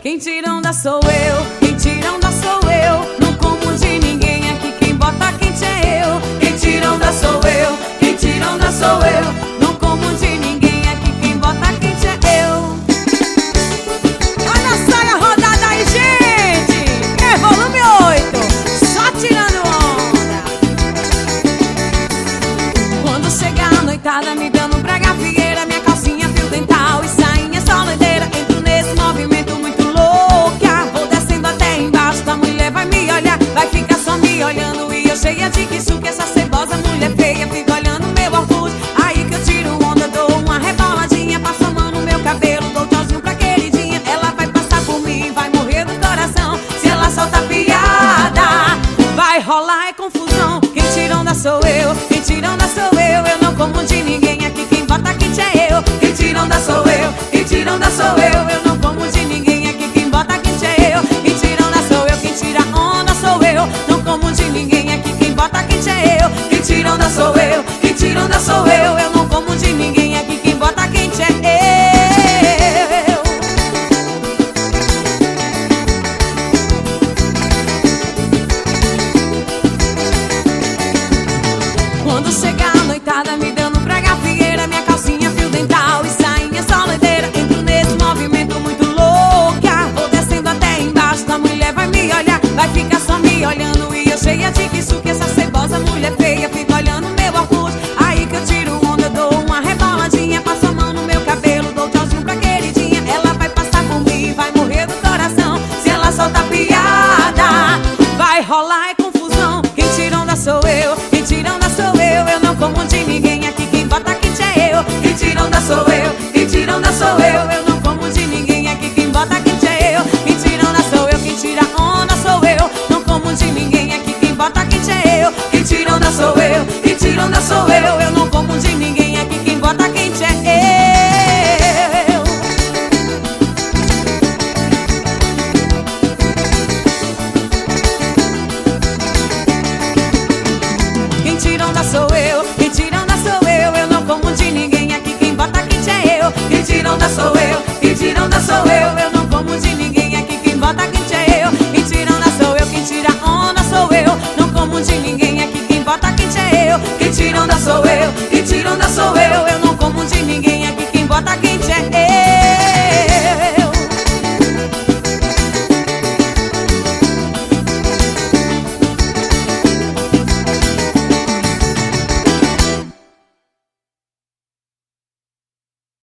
Quem tira onda sou eu, quem tira onda sou eu. Não como de ninguém aqui, quem bota quente é eu. Quem tira onda sou eu, quem tira onda sou eu. Não como de ninguém aqui, quem bota quente é eu. Olha a saia rodada aí, gente! É volume 8, só tirando onda. Quando chegar a noitada, me dando pra gafieira, sou eu, quem sou eu. Eu não como de ninguém aqui, quem bota quente é eu. Quem tira sou eu, quem tira sou eu. Eu não como de ninguém aqui, quem bota quente é eu. Quem tira sou eu, quem tira onda sou eu. Não como de ninguém aqui, quem bota quente é eu. Quem tira sou eu, quem tira sou eu. eu quando chegar a noitada me dando pra gafieira Minha calcinha fio dental e sainha soleteira. Entro nesse movimento muito louca Vou descendo até embaixo, a mulher vai me olhar Vai ficar só me olhando e eu cheia de bisuque tira onda sou eu. Não como de ninguém aqui, quem bota quente é eu. Quem tira onda sou eu, quem tira onda sou eu.